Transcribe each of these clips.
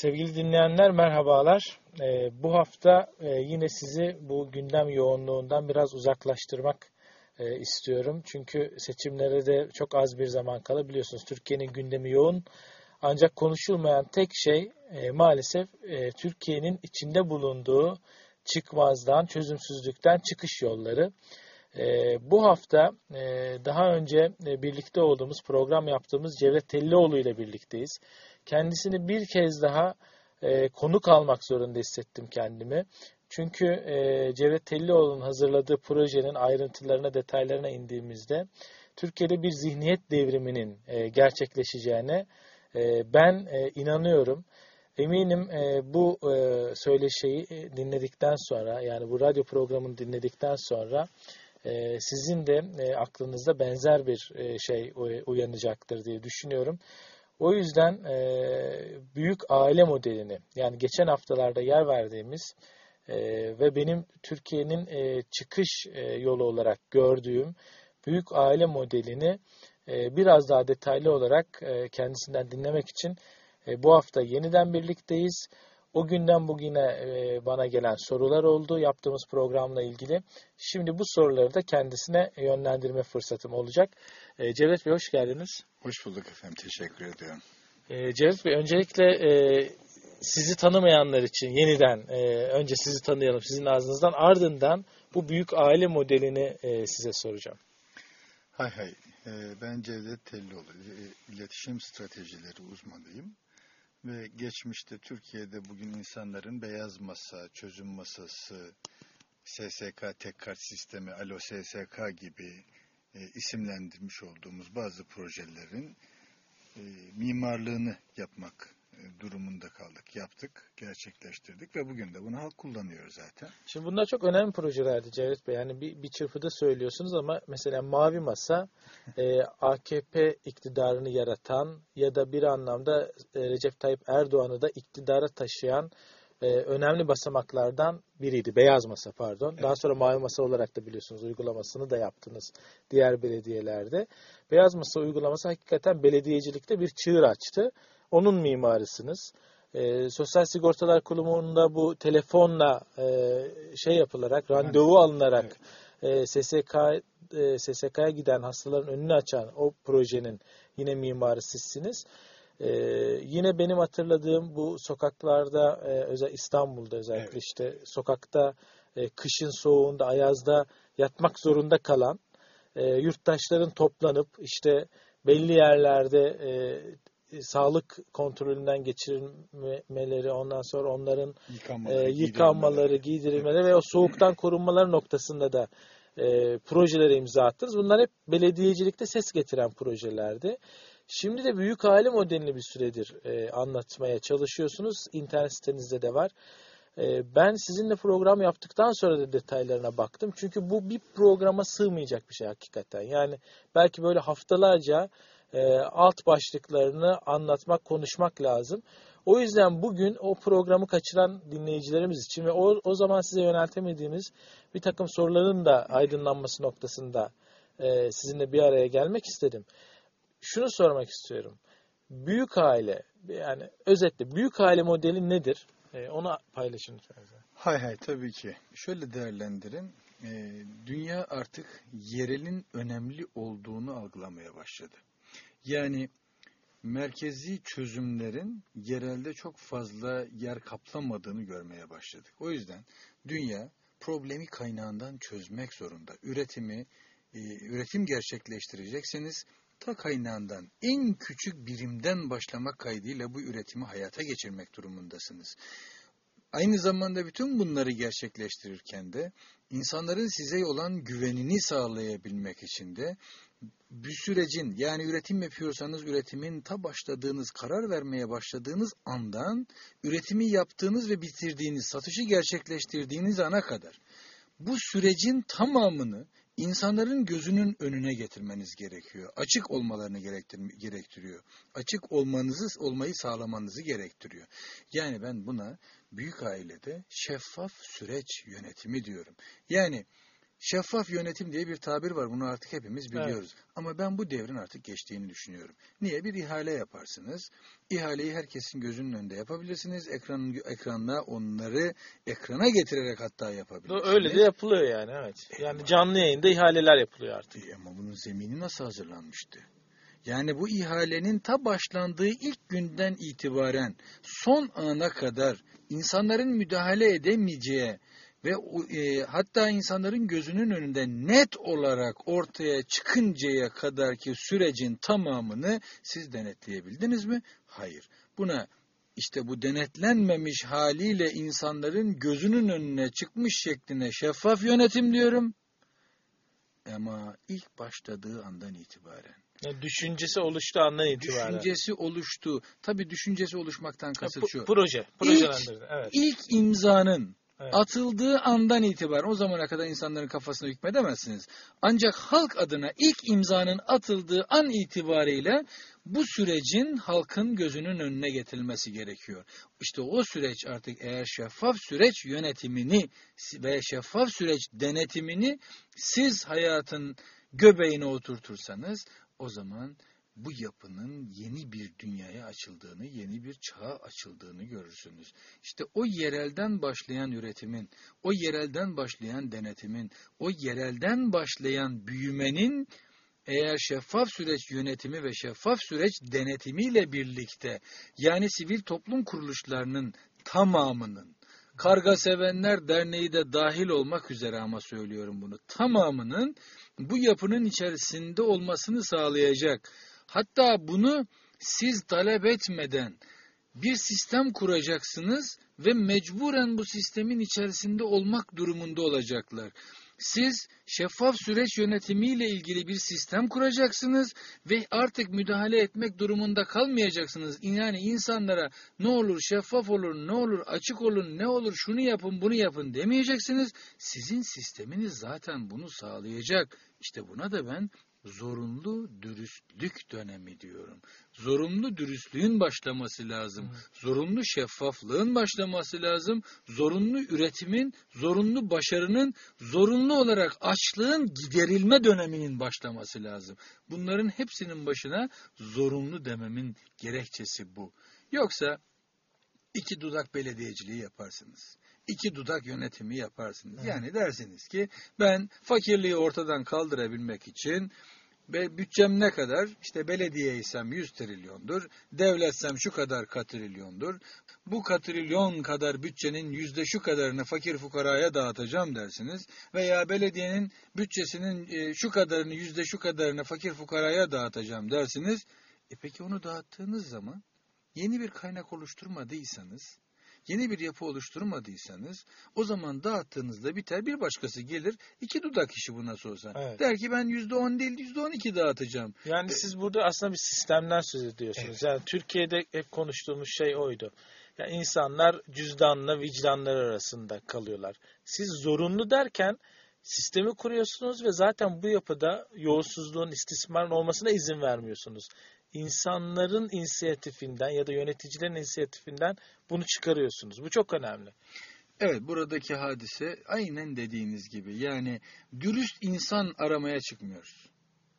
Sevgili dinleyenler merhabalar. Ee, bu hafta e, yine sizi bu gündem yoğunluğundan biraz uzaklaştırmak e, istiyorum. Çünkü seçimlere de çok az bir zaman kala biliyorsunuz Türkiye'nin gündemi yoğun. Ancak konuşulmayan tek şey e, maalesef e, Türkiye'nin içinde bulunduğu çıkmazdan, çözümsüzlükten çıkış yolları. E, bu hafta e, daha önce e, birlikte olduğumuz program yaptığımız Cevdet Tellioğlu ile birlikteyiz. Kendisini bir kez daha e, konuk almak zorunda hissettim kendimi. Çünkü e, Cevdet Tellioğlu'nun hazırladığı projenin ayrıntılarına, detaylarına indiğimizde Türkiye'de bir zihniyet devriminin e, gerçekleşeceğine e, ben e, inanıyorum. Eminim e, bu e, söyleşiyi dinledikten sonra yani bu radyo programını dinledikten sonra e, sizin de e, aklınızda benzer bir e, şey uyanacaktır diye düşünüyorum. O yüzden e, büyük aile modelini yani geçen haftalarda yer verdiğimiz e, ve benim Türkiye'nin e, çıkış e, yolu olarak gördüğüm büyük aile modelini e, biraz daha detaylı olarak e, kendisinden dinlemek için e, bu hafta yeniden birlikteyiz. O günden bugüne e, bana gelen sorular oldu yaptığımız programla ilgili. Şimdi bu soruları da kendisine yönlendirme fırsatım olacak. E, Cevdet Bey hoş geldiniz. Hoş bulduk efendim. Teşekkür ediyorum. E, Cevdet Bey öncelikle sizi tanımayanlar için yeniden önce sizi tanıyalım sizin ağzınızdan ardından bu büyük aile modelini size soracağım. Hay hay. Ben Cevdet Tellioğlu. İletişim stratejileri uzmanıyım. Ve geçmişte Türkiye'de bugün insanların beyaz masa, çözüm masası, SSK tek kart sistemi, Alo SSK gibi e, isimlendirmiş olduğumuz bazı projelerin e, mimarlığını yapmak durumunda kaldık. Yaptık, gerçekleştirdik ve bugün de bunu halk kullanıyor zaten. Şimdi bunlar çok önemli projelerdi Cevdet Bey. Yani bir, bir çırpıda söylüyorsunuz ama mesela Mavi Masa e, AKP iktidarını yaratan ya da bir anlamda e, Recep Tayyip Erdoğan'ı da iktidara taşıyan e, önemli basamaklardan biriydi. Beyaz Masa pardon. Evet. Daha sonra Mavi Masa olarak da biliyorsunuz uygulamasını da yaptınız diğer belediyelerde. Beyaz Masa uygulaması hakikaten belediyecilikte bir çığır açtı. Onun mimarısınız. E, Sosyal Sigortalar Kurumu'nda bu telefonla e, şey yapılarak, randevu alınarak evet. e, SSK e, SSK'ya giden hastaların önünü açan o projenin yine mimarı sizsiniz. Ee, yine benim hatırladığım bu sokaklarda e, özel İstanbul'da özellikle evet. işte sokakta e, kışın soğuğunda ayazda yatmak zorunda kalan e, yurttaşların toplanıp işte belli yerlerde e, sağlık kontrolünden geçirilmeleri, ondan sonra onların yıkanmaları, e, yıkanmaları giydirilmeleri, giydirilmeleri ve o soğuktan korunmaları noktasında da e, projelere imza attınız. Bunlar hep belediyecilikte ses getiren projelerdi. Şimdi de büyük aile modelini bir süredir e, anlatmaya çalışıyorsunuz. İnternet sitenizde de var. E, ben sizinle program yaptıktan sonra da detaylarına baktım. Çünkü bu bir programa sığmayacak bir şey hakikaten. Yani belki böyle haftalarca e, alt başlıklarını anlatmak, konuşmak lazım. O yüzden bugün o programı kaçıran dinleyicilerimiz için ve o, o zaman size yöneltemediğimiz bir takım soruların da aydınlanması noktasında e, sizinle bir araya gelmek istedim. Şunu sormak istiyorum. Büyük aile, yani özetle büyük aile modeli nedir? E, onu paylaşın lütfen. Hay hay tabii ki. Şöyle değerlendirin. E, dünya artık yerelin önemli olduğunu algılamaya başladı. Yani merkezi çözümlerin yerelde çok fazla yer kaplamadığını görmeye başladık. O yüzden dünya problemi kaynağından çözmek zorunda. Üretimi, e, üretim gerçekleştirecekseniz ta kaynağından en küçük birimden başlamak kaydıyla bu üretimi hayata geçirmek durumundasınız. Aynı zamanda bütün bunları gerçekleştirirken de insanların size olan güvenini sağlayabilmek için de bir sürecin yani üretim yapıyorsanız üretimin ta başladığınız, karar vermeye başladığınız andan üretimi yaptığınız ve bitirdiğiniz, satışı gerçekleştirdiğiniz ana kadar bu sürecin tamamını insanların gözünün önüne getirmeniz gerekiyor. Açık olmalarını gerektiriyor. Açık olmanızı, olmayı sağlamanızı gerektiriyor. Yani ben buna büyük ailede şeffaf süreç yönetimi diyorum. Yani Şeffaf yönetim diye bir tabir var. Bunu artık hepimiz biliyoruz. Evet. Ama ben bu devrin artık geçtiğini düşünüyorum. Niye? Bir ihale yaparsınız. İhaleyi herkesin gözünün önünde yapabilirsiniz. Ekranın ekranına onları ekrana getirerek hatta yapabilirsiniz. Öyle de yapılıyor yani evet. E, yani canlı yayında ihaleler yapılıyor artık. E, ama bunun zemini nasıl hazırlanmıştı? Yani bu ihalenin ta başlandığı ilk günden itibaren son ana kadar insanların müdahale edemeyeceği ve e, hatta insanların gözünün önünde net olarak ortaya çıkıncaya kadar ki sürecin tamamını siz denetleyebildiniz mi? Hayır. Buna işte bu denetlenmemiş haliyle insanların gözünün önüne çıkmış şekline şeffaf yönetim diyorum. Ama ilk başladığı andan itibaren. Yani düşüncesi oluştu andan itibaren. Düşüncesi oluştu. Tabi düşüncesi oluşmaktan kasıt şu. Proje. Projelendirdi. Evet. İlk imzanın Atıldığı andan itibaren o zamana kadar insanların kafasına hükmedemezsiniz. Ancak halk adına ilk imzanın atıldığı an itibariyle bu sürecin halkın gözünün önüne getirilmesi gerekiyor. İşte o süreç artık eğer şeffaf süreç yönetimini ve şeffaf süreç denetimini siz hayatın göbeğine oturtursanız o zaman bu yapının yeni bir dünyaya açıldığını, yeni bir çağa açıldığını görürsünüz. İşte o yerelden başlayan üretimin, o yerelden başlayan denetimin, o yerelden başlayan büyümenin eğer şeffaf süreç yönetimi ve şeffaf süreç denetimiyle birlikte yani sivil toplum kuruluşlarının tamamının Karga Sevenler Derneği de dahil olmak üzere ama söylüyorum bunu. Tamamının bu yapının içerisinde olmasını sağlayacak Hatta bunu siz talep etmeden bir sistem kuracaksınız ve mecburen bu sistemin içerisinde olmak durumunda olacaklar. Siz şeffaf süreç yönetimiyle ilgili bir sistem kuracaksınız ve artık müdahale etmek durumunda kalmayacaksınız. Yani insanlara ne olur şeffaf olur, ne olur açık olun, ne olur şunu yapın, bunu yapın demeyeceksiniz. Sizin sisteminiz zaten bunu sağlayacak. İşte buna da ben zorunlu dürüstlük dönemi diyorum. Zorunlu dürüstlüğün başlaması lazım. Evet. Zorunlu şeffaflığın başlaması lazım. Zorunlu üretimin, zorunlu başarının, zorunlu olarak açlığın giderilme döneminin başlaması lazım. Bunların hepsinin başına zorunlu dememin gerekçesi bu. Yoksa iki dudak belediyeciliği yaparsınız iki dudak yönetimi yaparsınız. Yani dersiniz ki ben fakirliği ortadan kaldırabilmek için ve bütçem ne kadar? İşte belediyeysem 100 trilyondur, devletsem şu kadar katrilyondur. Bu katrilyon kadar bütçenin yüzde şu kadarını fakir fukaraya dağıtacağım dersiniz. Veya belediyenin bütçesinin e, şu kadarını yüzde şu kadarını fakir fukaraya dağıtacağım dersiniz. E peki onu dağıttığınız zaman yeni bir kaynak oluşturmadıysanız yeni bir yapı oluşturmadıysanız o zaman dağıttığınızda biter bir başkası gelir iki dudak işi bu nasıl olsa. Evet. Der ki ben yüzde on değil yüzde on iki dağıtacağım. Yani e, siz burada aslında bir sistemden söz ediyorsunuz. Evet. Yani Türkiye'de hep konuştuğumuz şey oydu. Yani insanlar cüzdanla vicdanlar arasında kalıyorlar. Siz zorunlu derken sistemi kuruyorsunuz ve zaten bu yapıda yolsuzluğun, istismarın olmasına izin vermiyorsunuz insanların inisiyatifinden ya da yöneticilerin inisiyatifinden bunu çıkarıyorsunuz. Bu çok önemli. Evet buradaki hadise aynen dediğiniz gibi yani dürüst insan aramaya çıkmıyoruz.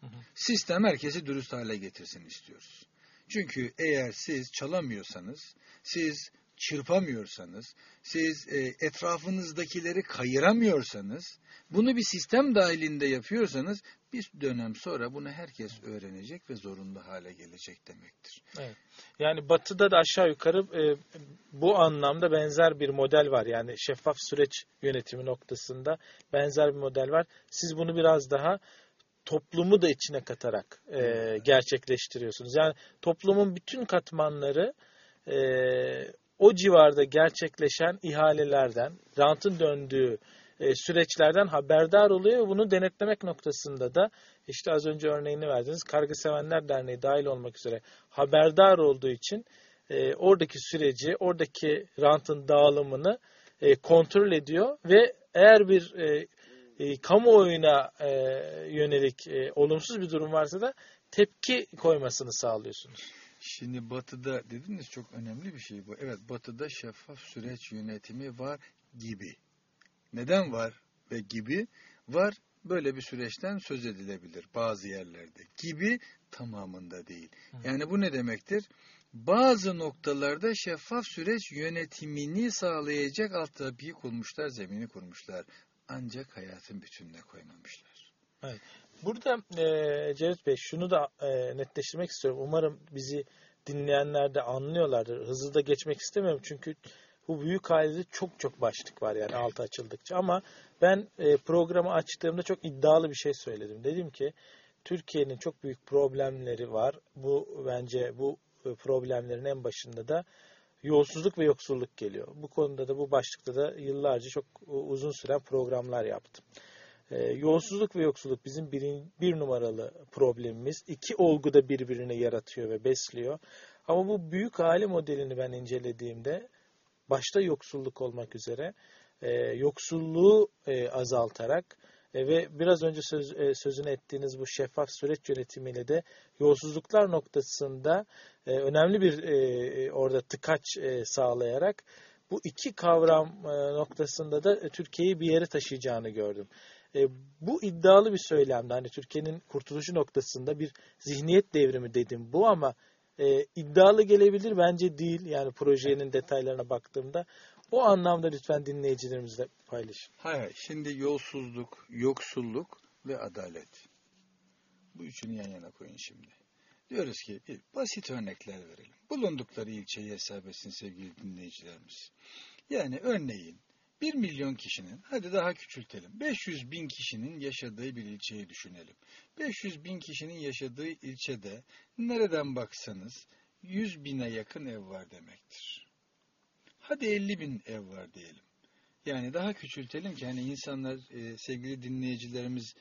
Hı hı. Sistem herkesi dürüst hale getirsin istiyoruz. Çünkü eğer siz çalamıyorsanız, siz çırpamıyorsanız, siz e, etrafınızdakileri kayıramıyorsanız, bunu bir sistem dahilinde yapıyorsanız bir dönem sonra bunu herkes öğrenecek ve zorunlu hale gelecek demektir. Evet. Yani Batı'da da aşağı yukarı e, bu anlamda benzer bir model var. Yani şeffaf süreç yönetimi noktasında benzer bir model var. Siz bunu biraz daha toplumu da içine katarak e, gerçekleştiriyorsunuz. Yani toplumun bütün katmanları e, o civarda gerçekleşen ihalelerden, rantın döndüğü e, süreçlerden haberdar oluyor ve bunu denetlemek noktasında da işte az önce örneğini verdiniz Kargı Sevenler Derneği dahil olmak üzere haberdar olduğu için e, oradaki süreci, oradaki rantın dağılımını e, kontrol ediyor ve eğer bir e, e, kamuoyuna e, yönelik e, olumsuz bir durum varsa da tepki koymasını sağlıyorsunuz. Şimdi Batı'da dediniz çok önemli bir şey bu. Evet Batı'da şeffaf süreç yönetimi var gibi. Neden var ve gibi? var. Böyle bir süreçten söz edilebilir bazı yerlerde gibi tamamında değil. Yani bu ne demektir? Bazı noktalarda şeffaf süreç yönetimini sağlayacak altyapıyı kurmuşlar, zemini kurmuşlar. Ancak hayatın bütününe koymamışlar. Evet. Burada e, Cevdet Bey şunu da e, netleştirmek istiyorum. Umarım bizi dinleyenler de anlıyorlardır. Hızlı da geçmek istemiyorum çünkü bu büyük ailede çok çok başlık var yani altı açıldıkça. Ama ben e, programı açtığımda çok iddialı bir şey söyledim. Dedim ki Türkiye'nin çok büyük problemleri var. Bu bence bu e, problemlerin en başında da yolsuzluk ve yoksulluk geliyor. Bu konuda da bu başlıkta da yıllarca çok uzun süren programlar yaptım. E, yolsuzluk ve yoksulluk bizim bir, bir numaralı problemimiz. İki olgu da birbirini yaratıyor ve besliyor. Ama bu büyük aile modelini ben incelediğimde başta yoksulluk olmak üzere e, yoksulluğu e, azaltarak e, ve biraz önce söz, e, sözünü ettiğiniz bu şeffaf süreç yönetimiyle de yolsuzluklar noktasında e, önemli bir e, e orada tıkaç e, sağlayarak bu iki kavram e, noktasında da Türkiye'yi bir yere taşıyacağını gördüm. E, bu iddialı bir söylemdi. Hani Türkiye'nin kurtuluşu noktasında bir zihniyet devrimi dedim bu ama e, iddialı gelebilir bence değil. Yani projenin detaylarına baktığımda o anlamda lütfen dinleyicilerimizle paylaşın. Hayır, şimdi yolsuzluk, yoksulluk ve adalet. Bu üçünü yan yana koyun şimdi. Diyoruz ki bir basit örnekler verelim. Bulundukları ilçeyi hesap etsin sevgili dinleyicilerimiz. Yani örneğin 1 milyon kişinin, hadi daha küçültelim, 500 bin kişinin yaşadığı bir ilçeyi düşünelim. 500 bin kişinin yaşadığı ilçede nereden baksanız 100 bine yakın ev var demektir. Hadi 50 bin ev var diyelim. Yani daha küçültelim ki hani insanlar, e, sevgili dinleyicilerimiz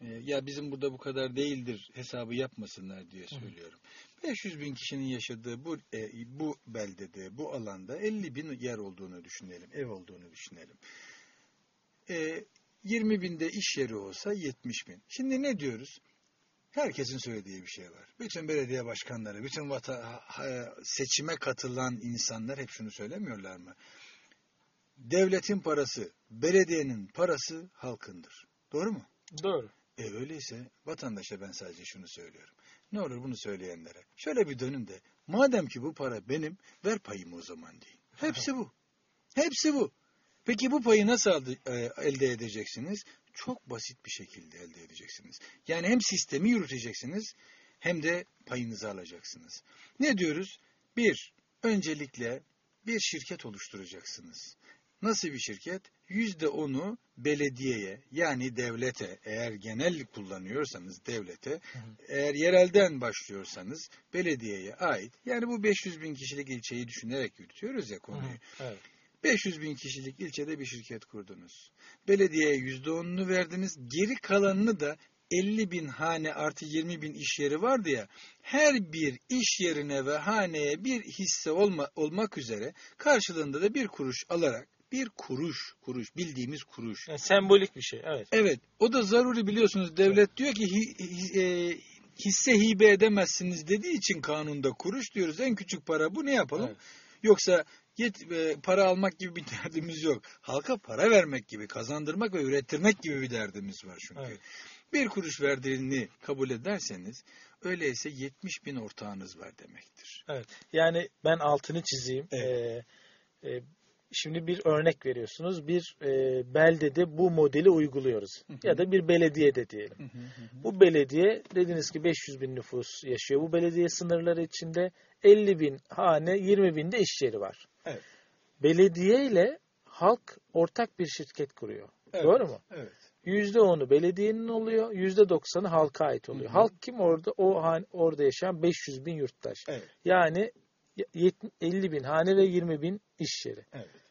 e, ya bizim burada bu kadar değildir hesabı yapmasınlar diye söylüyorum. 500 bin kişinin yaşadığı bu e, bu beldede, bu alanda 50 bin yer olduğunu düşünelim, ev olduğunu düşünelim. E, 20 binde iş yeri olsa 70 bin. Şimdi ne diyoruz? Herkesin söylediği bir şey var. Bütün belediye başkanları, bütün vata, seçime katılan insanlar hep şunu söylemiyorlar mı? Devletin parası, belediyenin parası halkındır. Doğru mu? Doğru. E öyleyse vatandaşa ben sadece şunu söylüyorum. Ne olur bunu söyleyenlere. Şöyle bir dönün de madem ki bu para benim ver payımı o zaman deyin. Hepsi bu. Hepsi bu. Peki bu payı nasıl e, elde edeceksiniz? Çok basit bir şekilde elde edeceksiniz. Yani hem sistemi yürüteceksiniz hem de payınızı alacaksınız. Ne diyoruz? Bir, öncelikle bir şirket oluşturacaksınız. Nasıl bir şirket? Yüzde onu belediyeye yani devlete eğer genel kullanıyorsanız devlete hı hı. eğer yerelden başlıyorsanız belediyeye ait yani bu 500 bin kişilik ilçeyi düşünerek yürütüyoruz ya konuyu. Hı. Evet. 500 bin kişilik ilçede bir şirket kurdunuz. Belediyeye yüzde onunu verdiniz. Geri kalanını da 50 bin hane artı 20 bin iş yeri vardı ya, her bir iş yerine ve haneye bir hisse olma, olmak üzere karşılığında da bir kuruş alarak bir kuruş, kuruş bildiğimiz kuruş. Yani sembolik bir şey, evet. Evet, o da zaruri biliyorsunuz. Devlet evet. diyor ki hi, hi, e, hisse hibe edemezsiniz dediği için kanunda kuruş diyoruz. En küçük para bu ne yapalım? Evet. Yoksa yet, e, para almak gibi bir derdimiz yok. Halka para vermek gibi, kazandırmak ve ürettirmek gibi bir derdimiz var çünkü. Evet. Bir kuruş verdiğini kabul ederseniz öyleyse 70 bin ortağınız var demektir. Evet. Yani ben altını çizeyim. Evet. Ee, e, şimdi bir örnek veriyorsunuz. Bir e, beldede bu modeli uyguluyoruz. Hı hı. Ya da bir belediyede diyelim. Hı hı hı. Bu belediye dediniz ki 500 bin nüfus yaşıyor. Bu belediye sınırları içinde 50 bin hane 20 bin de iş yeri var. Evet. Belediye ile halk ortak bir şirket kuruyor. Evet. Doğru mu? Evet. %10'u belediyenin oluyor, %90'ı halka ait oluyor. Hı hı. Halk kim orada? O orada yaşayan 500 bin yurttaş. Evet. Yani 50 bin hane ve 20 bin iş yeri. Evet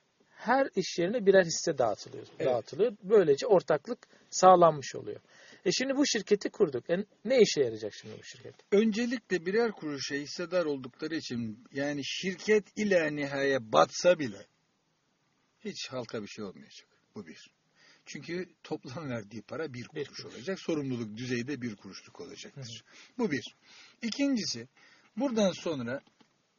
her iş yerine birer hisse dağıtılıyor. Evet. dağıtılıyor. Böylece ortaklık sağlanmış oluyor. E şimdi bu şirketi kurduk. E ne işe yarayacak şimdi bu şirket? Öncelikle birer kuruşa hissedar oldukları için yani şirket ile nihaya batsa bile hiç halka bir şey olmayacak. Bu bir. Çünkü toplam verdiği para bir kuruş, bir kuruş. olacak. Sorumluluk düzeyde bir kuruşluk olacaktır. Hı. Bu bir. İkincisi buradan sonra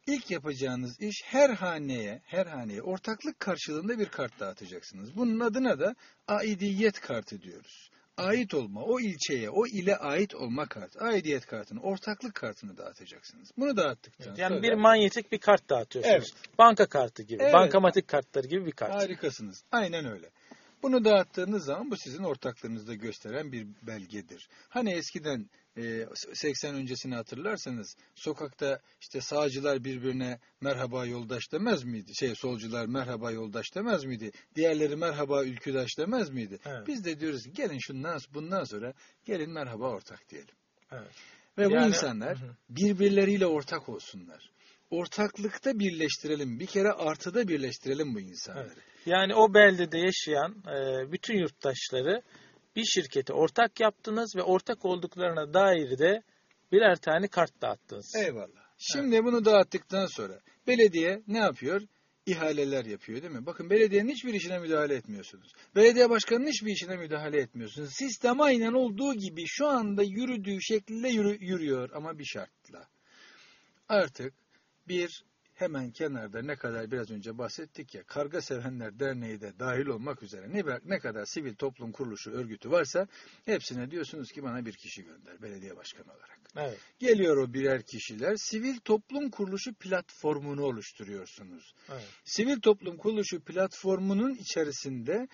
İlk yapacağınız iş her haneye, her haneye ortaklık karşılığında bir kart dağıtacaksınız. Bunun adına da aidiyet kartı diyoruz. ait olma, o ilçeye, o ile ait olma kartı, aidiyet kartını, ortaklık kartını dağıtacaksınız. Bunu dağıttıktan Yani sonra... bir manyetik bir kart dağıtıyorsunuz. Banka kartı gibi, Evet. bankamatik kartları gibi bir kart. Harikasınız. Aynen öyle. Bunu dağıttığınız zaman bu sizin ortaklığınızda gösteren bir belgedir. Hani eskiden 80 öncesini hatırlarsanız sokakta işte sağcılar birbirine merhaba yoldaş demez miydi? Şey solcular merhaba yoldaş demez miydi? Diğerleri merhaba ülküdaş demez miydi? Evet. Biz de diyoruz ki gelin şundan bundan sonra gelin merhaba ortak diyelim. Evet. Ve bu Yani- insanlar Hı hı. birbirleriyle ortak olsunlar. Ortaklıkta birleştirelim. Bir kere artıda birleştirelim bu insanları. Yani o beldede yaşayan e, bütün yurttaşları bir şirkete ortak yaptınız ve ortak olduklarına dair de birer tane kart dağıttınız. Eyvallah. Şimdi bunu dağıttıktan sonra belediye ne yapıyor? İhaleler yapıyor değil mi? Bakın belediyenin hiçbir işine müdahale etmiyorsunuz. Belediye başkanının hiçbir işine müdahale etmiyorsunuz. Sistem aynen olduğu gibi şu anda yürüdüğü şekilde yürü- yürüyor ama bir şartla. Artık bir hemen kenarda ne kadar biraz önce bahsettik ya Karga Sevenler Derneği de dahil olmak üzere ne, ne kadar sivil toplum kuruluşu örgütü varsa hepsine diyorsunuz ki bana bir kişi gönder belediye başkanı olarak. Evet. Geliyor o birer kişiler sivil toplum kuruluşu platformunu oluşturuyorsunuz. evet. Sivil toplum kuruluşu platformunun içerisinde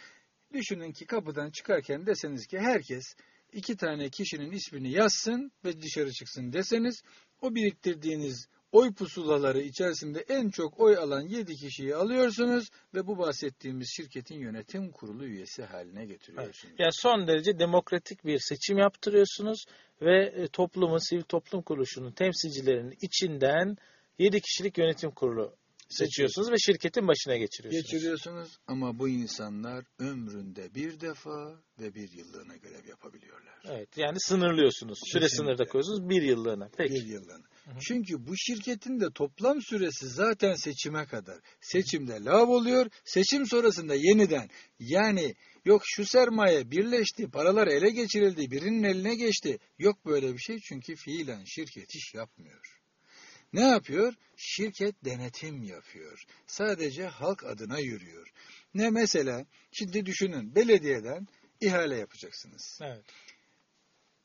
düşünün ki kapıdan çıkarken deseniz ki herkes iki tane kişinin ismini yazsın ve dışarı çıksın deseniz o biriktirdiğiniz oy pusulaları içerisinde en çok oy alan 7 kişiyi alıyorsunuz ve bu bahsettiğimiz şirketin yönetim kurulu üyesi haline getiriyorsunuz. Yani son derece demokratik bir seçim yaptırıyorsunuz ve e, toplumun, sivil toplum kuruluşunun temsilcilerinin içinden 7 kişilik yönetim kurulu seçiyorsunuz ve şirketin başına geçiriyorsunuz. Geçiriyorsunuz ama bu insanlar ömründe bir defa ve bir yıllığına görev yapabiliyorlar. Evet, yani sınırlıyorsunuz. Süre Kesinlikle. sınırda koyuyorsunuz bir yıllığına. Peki. Bir yıllığına. Çünkü bu şirketin de toplam süresi zaten seçime kadar. Seçimde lav oluyor, seçim sonrasında yeniden yani yok şu sermaye birleşti, paralar ele geçirildi, birinin eline geçti. Yok böyle bir şey çünkü fiilen şirket iş yapmıyor. Ne yapıyor? Şirket denetim yapıyor. Sadece halk adına yürüyor. Ne mesela? Şimdi düşünün belediyeden ihale yapacaksınız. Evet.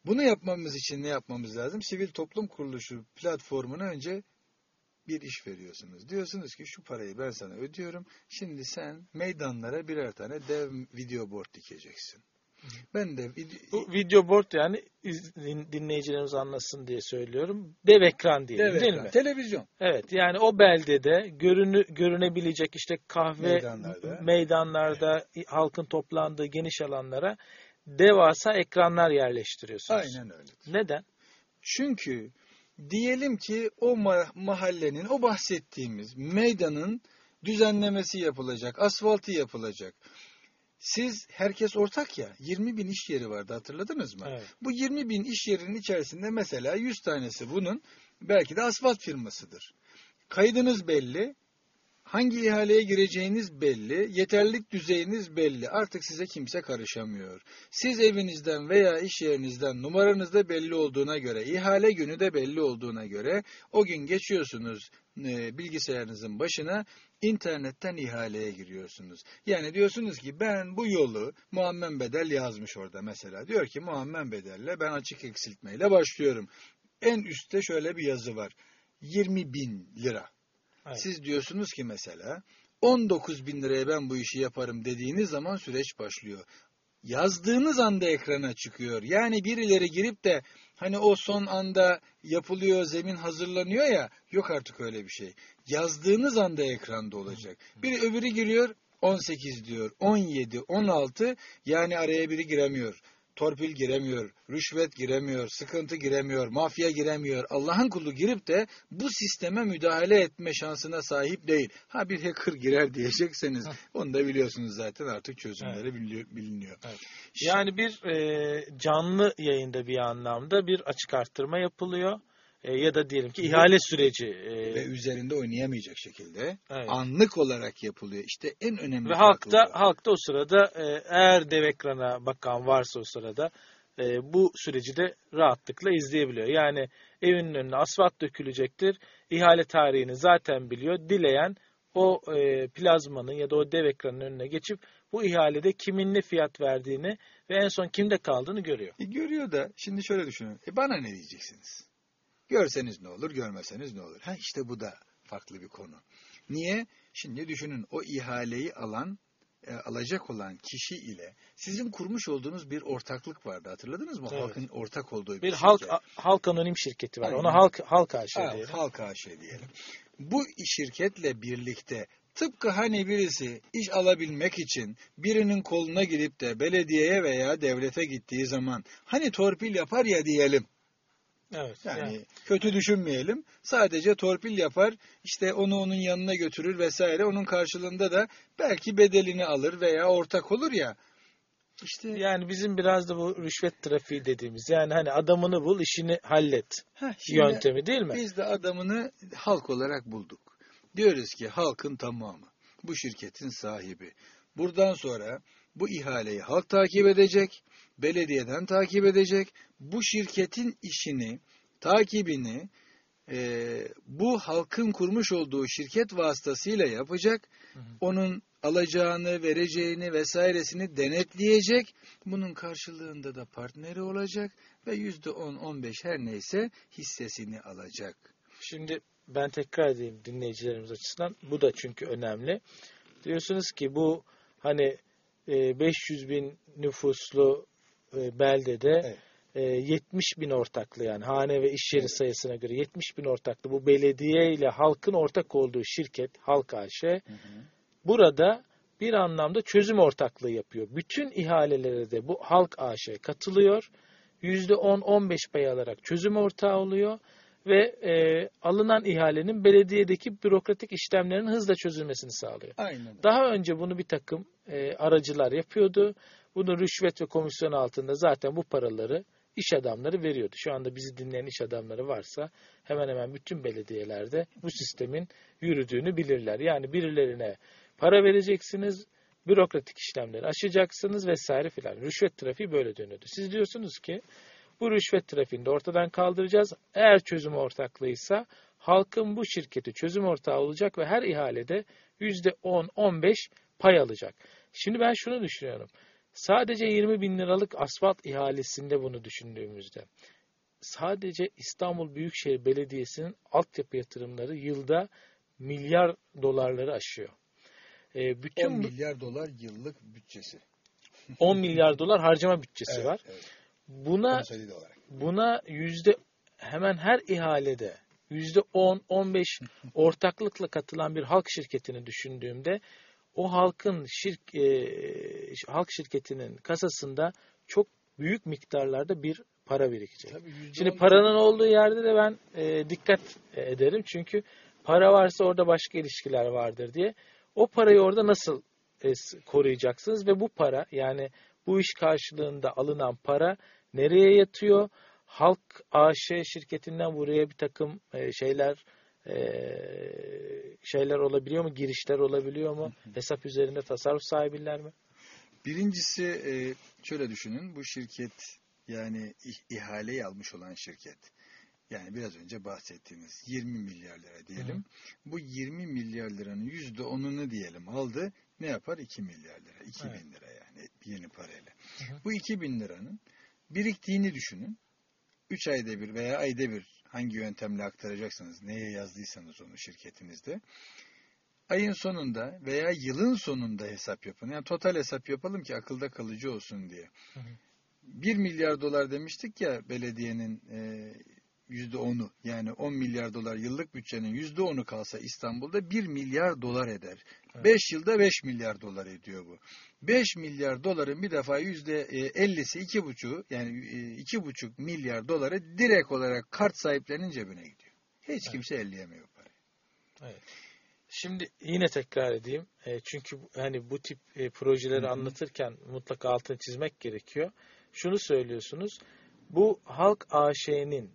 Bunu yapmamız için ne yapmamız lazım? Sivil toplum kuruluşu platformuna önce bir iş veriyorsunuz. Diyorsunuz ki şu parayı ben sana ödüyorum. Şimdi sen meydanlara birer tane dev video board dikeceksin. Ben de vid- Bu video board yani iz- din- dinleyicilerimiz anlasın diye söylüyorum. Dev ekran diyelim dev değil ekran, mi? televizyon. Evet yani o beldede görünü, görünebilecek işte kahve Meydanlarda. meydanlarda halkın toplandığı geniş alanlara devasa ekranlar yerleştiriyorsunuz. Aynen öyle. Neden? Çünkü diyelim ki o ma- mahallenin, o bahsettiğimiz meydanın düzenlemesi yapılacak, asfaltı yapılacak. Siz, herkes ortak ya, 20 bin iş yeri vardı hatırladınız mı? Evet. Bu 20 bin iş yerinin içerisinde mesela 100 tanesi bunun belki de asfalt firmasıdır. Kaydınız belli, hangi ihaleye gireceğiniz belli, yeterlilik düzeyiniz belli. Artık size kimse karışamıyor. Siz evinizden veya iş yerinizden numaranız da belli olduğuna göre, ihale günü de belli olduğuna göre o gün geçiyorsunuz e, bilgisayarınızın başına, internetten ihaleye giriyorsunuz. Yani diyorsunuz ki ben bu yolu Muammen Bedel yazmış orada mesela. Diyor ki Muammen Bedel'le ben açık eksiltmeyle başlıyorum. En üstte şöyle bir yazı var. 20 bin lira. Evet. Siz diyorsunuz ki mesela 19 bin liraya ben bu işi yaparım dediğiniz zaman süreç başlıyor. Yazdığınız anda ekrana çıkıyor. Yani birileri girip de hani o son anda yapılıyor, zemin hazırlanıyor ya yok artık öyle bir şey. Yazdığınız anda ekranda olacak. Biri öbürü giriyor 18 diyor, 17, 16 yani araya biri giremiyor. Torpil giremiyor, rüşvet giremiyor, sıkıntı giremiyor, mafya giremiyor. Allah'ın kulu girip de bu sisteme müdahale etme şansına sahip değil. Ha bir hacker girer diyecekseniz onu da biliyorsunuz zaten artık çözümleri biliniyor. biliniyor. Evet. Yani bir e, canlı yayında bir anlamda bir açık arttırma yapılıyor. E, ya da diyelim ki ihale süreci e, ve üzerinde oynayamayacak şekilde Evet. anlık olarak yapılıyor. İşte en önemli Ve halk da, farklılık o. halk da o sırada e, eğer dev ekrana bakan varsa o sırada e, bu süreci de rahatlıkla izleyebiliyor. Yani evinin önüne asfalt dökülecektir. İhale tarihini zaten biliyor. Dileyen o e, plazmanın ya da o dev ekranın önüne geçip bu ihalede kimin ne fiyat verdiğini ve en son kimde kaldığını görüyor. E, görüyor da şimdi şöyle düşünün. E, bana ne diyeceksiniz? Görseniz ne olur, görmeseniz ne olur? Ha işte bu da farklı bir konu. Niye? Şimdi düşünün o ihaleyi alan e, alacak olan kişi ile sizin kurmuş olduğunuz bir ortaklık vardı. Hatırladınız mı? Evet. Halkın ortak olduğu bir, Bir şirket. halk halk anonim şirketi var. Aynen. Ona halk halk AŞ Ha, diyelim. halk AŞ diyelim. Bu şirketle birlikte tıpkı hani birisi iş alabilmek için birinin koluna girip de belediyeye veya devlete gittiği zaman hani torpil yapar ya diyelim. Evet. Yani, yani. kötü düşünmeyelim. Sadece torpil yapar, işte onu onun yanına götürür vesaire. Onun karşılığında da belki bedelini alır veya ortak olur ya. İşte Yani bizim biraz da bu rüşvet trafiği dediğimiz yani hani adamını bul işini hallet heh, yöntemi değil mi? biz de adamını halk olarak bulduk. Diyoruz ki halkın tamamı. Bu şirketin sahibi. Buradan sonra bu ihaleyi halk takip edecek, belediyeden takip edecek. Bu şirketin işini, takibini e, bu halkın kurmuş olduğu şirket vasıtasıyla yapacak. Hı hı. Onun alacağını, vereceğini vesairesini denetleyecek. Bunun karşılığında da partneri olacak ve yüzde on, on beş her neyse hissesini alacak. Şimdi ben tekrar edeyim dinleyicilerimiz açısından. Bu da çünkü önemli. Diyorsunuz ki bu hani e, 500 bin nüfuslu e, beldede Evet. e, 70 bin ortaklı yani hane ve iş yeri sayısına göre 70 bin ortaklı bu belediye ile halkın ortak olduğu şirket Halk AŞ burada bir anlamda çözüm ortaklığı yapıyor. Bütün ihalelere de bu Halk AŞ katılıyor. %10-15 pay alarak çözüm ortağı oluyor ve e, alınan ihalenin belediyedeki bürokratik işlemlerin hızla çözülmesini sağlıyor. Aynen. Daha önce bunu bir takım e, aracılar yapıyordu. Bunu rüşvet ve komisyon altında zaten bu paraları iş adamları veriyordu. Şu anda bizi dinleyen iş adamları varsa hemen hemen bütün belediyelerde bu sistemin yürüdüğünü bilirler. Yani birilerine para vereceksiniz, bürokratik işlemleri aşacaksınız vesaire filan. Rüşvet trafiği böyle dönüyordu. Siz diyorsunuz ki bu rüşvet trafiğini de ortadan kaldıracağız. Eğer çözüm ortaklığıysa halkın bu şirketi çözüm ortağı olacak ve her ihalede %10-15 pay alacak. Şimdi ben şunu düşünüyorum. Sadece 20 bin liralık asfalt ihalesinde bunu düşündüğümüzde sadece İstanbul Büyükşehir Belediyesi'nin altyapı yatırımları yılda milyar dolarları aşıyor. Ee, bütün 10 bu- milyar dolar yıllık bütçesi. 10 milyar dolar harcama bütçesi var. evet. Buna buna yüzde hemen her ihalede yüzde 10-15 ortaklıkla katılan bir halk şirketini düşündüğümde o halkın şirk, e, halk şirketinin kasasında çok büyük miktarlarda bir para birikecek. Tabii Şimdi paranın olduğu yerde de ben e, dikkat ederim çünkü para varsa orada başka ilişkiler vardır diye. O parayı orada nasıl e, koruyacaksınız ve bu para yani bu iş karşılığında alınan para nereye yatıyor? Halk AŞ şirketinden buraya bir takım e, şeyler e, şeyler olabiliyor mu? Girişler olabiliyor mu? Hesap üzerinde tasarruf sahibiler mi? Birincisi e, şöyle düşünün. Bu şirket yani ih- ihaleyi almış olan şirket. Yani biraz önce bahsettiğiniz 20 milyar lira diyelim. Bu 20 milyar liranın yüzde onunu diyelim aldı. Ne yapar? 2 milyar lira. 2 Evet. bin lira yani yeni parayla. Hı hı. Bu 2 bin liranın biriktiğini düşünün. 3 ayda bir veya ayda bir hangi yöntemle aktaracaksınız, neye yazdıysanız onu şirketinizde. Ayın sonunda veya yılın sonunda hesap yapın. Yani total hesap yapalım ki akılda kalıcı olsun diye. Hı hı. 1 milyar dolar demiştik ya belediyenin e, yüzde onu yani 10 milyar dolar yıllık bütçenin yüzde onu kalsa İstanbul'da 1 milyar dolar eder. Evet. 5 yılda 5 milyar dolar ediyor bu. 5 milyar doların bir defa yüzde e, 50'si iki buçuğu yani e, iki buçuk milyar doları direkt olarak kart sahiplerinin cebine gidiyor. Hiç Evet. kimse elleyemiyor parayı. Şimdi yine tekrar edeyim. E, çünkü hani bu tip e, projeleri Hı hı. anlatırken mutlaka altını çizmek gerekiyor. Şunu söylüyorsunuz. Bu Halk AŞ'nin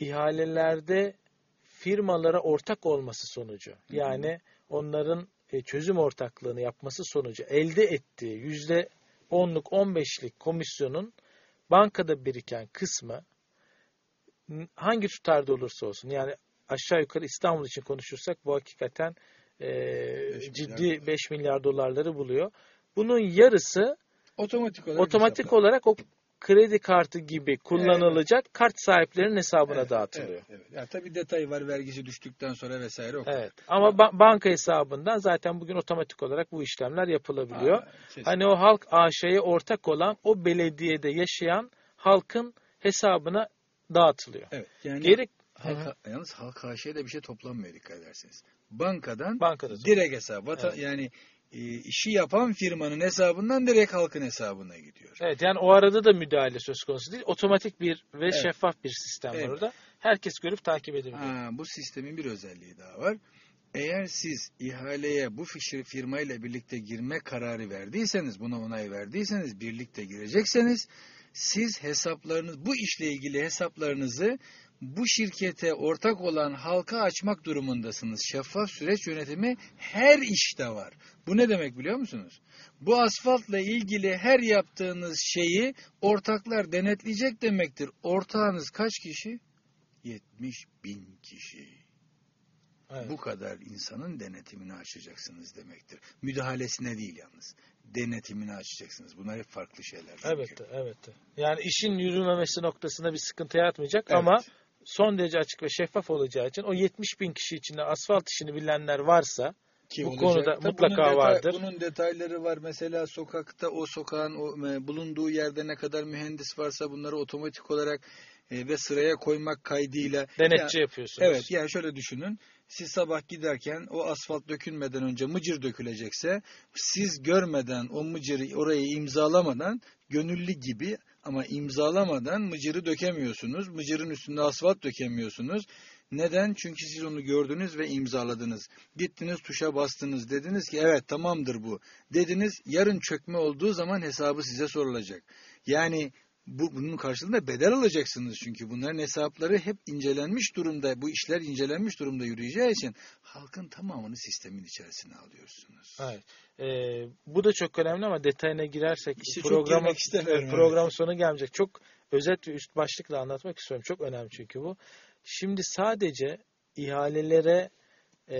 ihalelerde firmalara ortak olması sonucu yani onların e, çözüm ortaklığını yapması sonucu elde ettiği yüzde onluk 15'lik komisyonun bankada biriken kısmı hangi tutarda olursa olsun yani aşağı yukarı İstanbul için konuşursak bu hakikaten e, milyar ciddi 5 milyar dolarları buluyor. Bunun yarısı Otomatik olarak otomatik hesaplar. olarak o kredi kartı gibi kullanılacak kart sahiplerinin hesabına Evet, dağıtılıyor. Evet, evet. Ya tabii detay var vergisi düştükten sonra vesaire o Evet. Ama ba- banka hesabından zaten bugün otomatik olarak bu işlemler yapılabiliyor. Aa. Hani o halk AŞ'ye ortak olan o belediyede yaşayan halkın hesabına dağıtılıyor. evet. Yani Geri halka, yalnız halk haşiye bir şey toplanmıyor dikkat ederseniz. Bankadan bankada direkt hesap. Vata- Evet. Yani e, işi yapan firmanın hesabından direkt halkın hesabına gidiyor. Evet yani o arada da müdahale söz konusu değil. Otomatik bir ve Evet. şeffaf bir sistem var Evet. orada. Herkes görüp takip edebiliyor. Ha, bu sistemin bir özelliği daha var. Eğer siz ihaleye bu fişir firmayla birlikte girme kararı verdiyseniz, buna onay verdiyseniz, birlikte girecekseniz, siz hesaplarınız, bu işle ilgili hesaplarınızı bu şirkete ortak olan halka açmak durumundasınız. Şeffaf süreç yönetimi her işte var. Bu ne demek biliyor musunuz? Bu asfaltla ilgili her yaptığınız şeyi ortaklar denetleyecek demektir. Ortağınız kaç kişi? 70 bin kişi. Evet. Bu kadar insanın denetimini açacaksınız demektir. Müdahalesine değil yalnız. Denetimini açacaksınız. Bunlar hep farklı şeyler. çünkü. Evet, evet. Yani işin yürümemesi noktasında bir sıkıntı yaratmayacak Evet. ama son derece açık ve şeffaf olacağı için o 70 bin kişi içinde asfalt işini bilenler varsa Ki bu olacak. konuda Tabii mutlaka bunun detay- vardır. Bunun detayları var. Mesela sokakta o sokağın o, e, bulunduğu yerde ne kadar mühendis varsa bunları otomatik olarak e, ve sıraya koymak kaydıyla. denetçi Ya- yapıyorsunuz. Evet yani şöyle düşünün. Siz sabah giderken o asfalt dökülmeden önce mıcır dökülecekse siz görmeden o mıcırı orayı imzalamadan gönüllü gibi ama imzalamadan mıcırı dökemiyorsunuz. Mıcırın üstünde asfalt dökemiyorsunuz. Neden? Çünkü siz onu gördünüz ve imzaladınız. Gittiniz tuşa bastınız. Dediniz ki evet tamamdır bu. Dediniz yarın çökme olduğu zaman hesabı size sorulacak. Yani bu, bunun karşılığında bedel alacaksınız çünkü bunların hesapları hep incelenmiş durumda, bu işler incelenmiş durumda yürüyeceği için halkın tamamını sistemin içerisine alıyorsunuz. Evet. Ee, bu da çok önemli ama detayına girersek İşte evet, program sonu gelmeyecek. Çok özet ve üst başlıkla anlatmak istiyorum. Çok önemli çünkü bu. Şimdi sadece ihalelere e,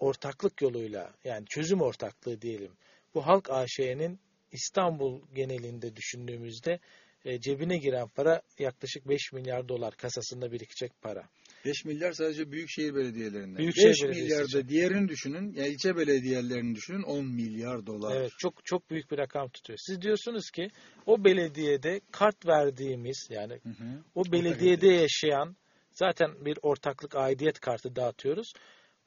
ortaklık yoluyla yani çözüm ortaklığı diyelim. Bu Halk AŞ'nin İstanbul genelinde düşündüğümüzde e, cebine giren para yaklaşık 5 milyar dolar kasasında birikecek para. 5 milyar sadece büyükşehir belediyelerinden. Büyükşehir 5 Belediyesi milyar da diğerini düşünün, ya ilçe belediyelerini düşünün 10 milyar dolar. Evet çok çok büyük bir rakam tutuyor. Siz diyorsunuz ki o belediyede kart verdiğimiz yani Hı hı. o belediyede yaşayan zaten bir ortaklık aidiyet kartı dağıtıyoruz.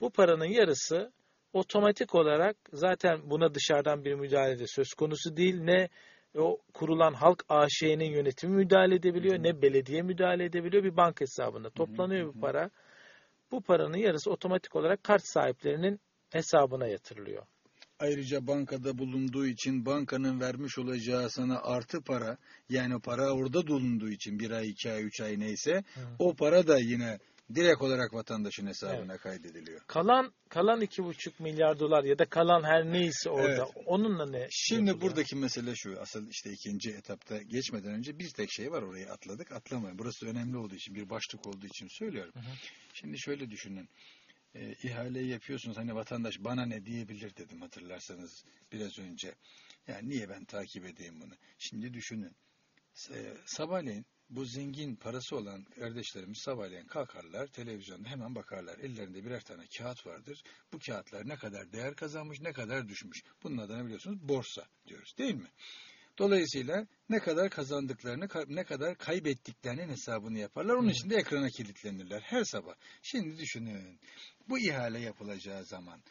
Bu paranın yarısı otomatik olarak zaten buna dışarıdan bir müdahale de söz konusu değil. Ne o kurulan halk AŞ'nin yönetimi müdahale edebiliyor ne belediye müdahale edebiliyor. Bir banka hesabında toplanıyor bu para. Bu paranın yarısı otomatik olarak kart sahiplerinin hesabına yatırılıyor. Ayrıca bankada bulunduğu için bankanın vermiş olacağı sana artı para yani para orada bulunduğu için bir ay, iki ay, üç ay neyse o para da yine direkt olarak vatandaşın hesabına kaydediliyor. Kalan kalan iki buçuk milyar dolar ya da kalan her neyse orada Evet. onunla ne? Şimdi yapılıyor? buradaki mesele şu. Asıl işte ikinci etapta geçmeden önce bir tek şey var orayı atladık. Atlamayın. Burası önemli olduğu için bir başlık olduğu için söylüyorum. Hı hı. Şimdi şöyle düşünün. E, ihaleyi yapıyorsunuz. Hani vatandaş bana ne diyebilir dedim hatırlarsanız biraz önce. Yani niye ben takip edeyim bunu? Şimdi düşünün. E, sabahleyin bu zengin parası olan kardeşlerimiz sabahleyin kalkarlar, televizyonda hemen bakarlar. Ellerinde birer tane kağıt vardır. Bu kağıtlar ne kadar değer kazanmış, ne kadar düşmüş. Bunun adına biliyorsunuz borsa diyoruz değil mi? Dolayısıyla ne kadar kazandıklarını, ka- ne kadar kaybettiklerinin hesabını yaparlar. Onun için de ekrana kilitlenirler her sabah. Şimdi düşünün. Bu ihale yapılacağı zaman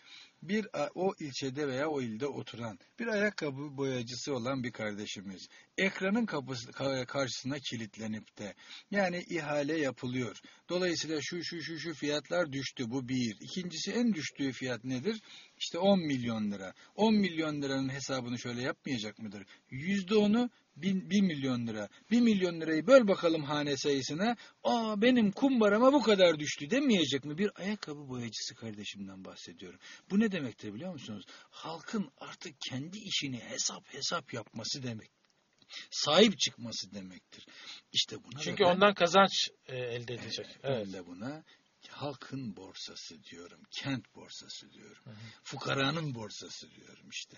bir e, o ilçede veya o ilde oturan bir ayakkabı boyacısı olan bir kardeşimiz ekranın kapısı, karşısına kilitlenip de yani ihale yapılıyor. Dolayısıyla şu şu şu şu fiyatlar düştü bu bir. İkincisi en düştüğü fiyat nedir? İşte 10 milyon lira. 10 milyon liranın hesabını şöyle yapmayacak mıdır? %10'u bin, bir milyon lira. Bir milyon lirayı böl bakalım hane sayısına. Aa benim kumbarama bu kadar düştü demeyecek mi? Bir ayakkabı boyacısı kardeşimden bahsediyorum. Bu ne demektir biliyor musunuz? Halkın artık kendi işini hesap hesap yapması demek sahip çıkması demektir. İşte buna Çünkü ben, ondan kazanç e, elde edecek. Evet, evet. Ben de buna halkın borsası diyorum, kent borsası diyorum, hı hı. fukaranın borsası diyorum işte.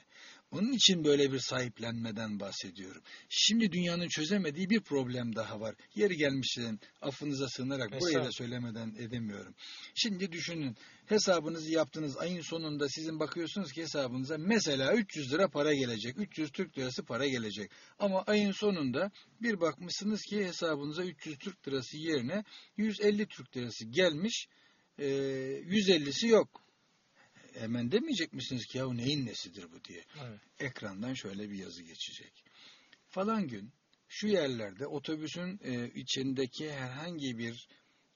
Onun için böyle bir sahiplenmeden bahsediyorum. Şimdi dünyanın çözemediği bir problem daha var. Yeri gelmişsin, affınıza sığınarak Mesela. burayı da söylemeden edemiyorum. Şimdi düşünün, hesabınızı yaptınız ayın sonunda sizin bakıyorsunuz ki hesabınıza mesela 300 lira para gelecek, 300 Türk lirası para gelecek. Ama ayın sonunda bir bakmışsınız ki hesabınıza 300 Türk lirası yerine 150 Türk lirası gelmiş, e, 150'si yok hemen demeyecek misiniz ki ya neyin nesidir bu diye. Evet. Ekrandan şöyle bir yazı geçecek. Falan gün şu yerlerde otobüsün e, içindeki herhangi bir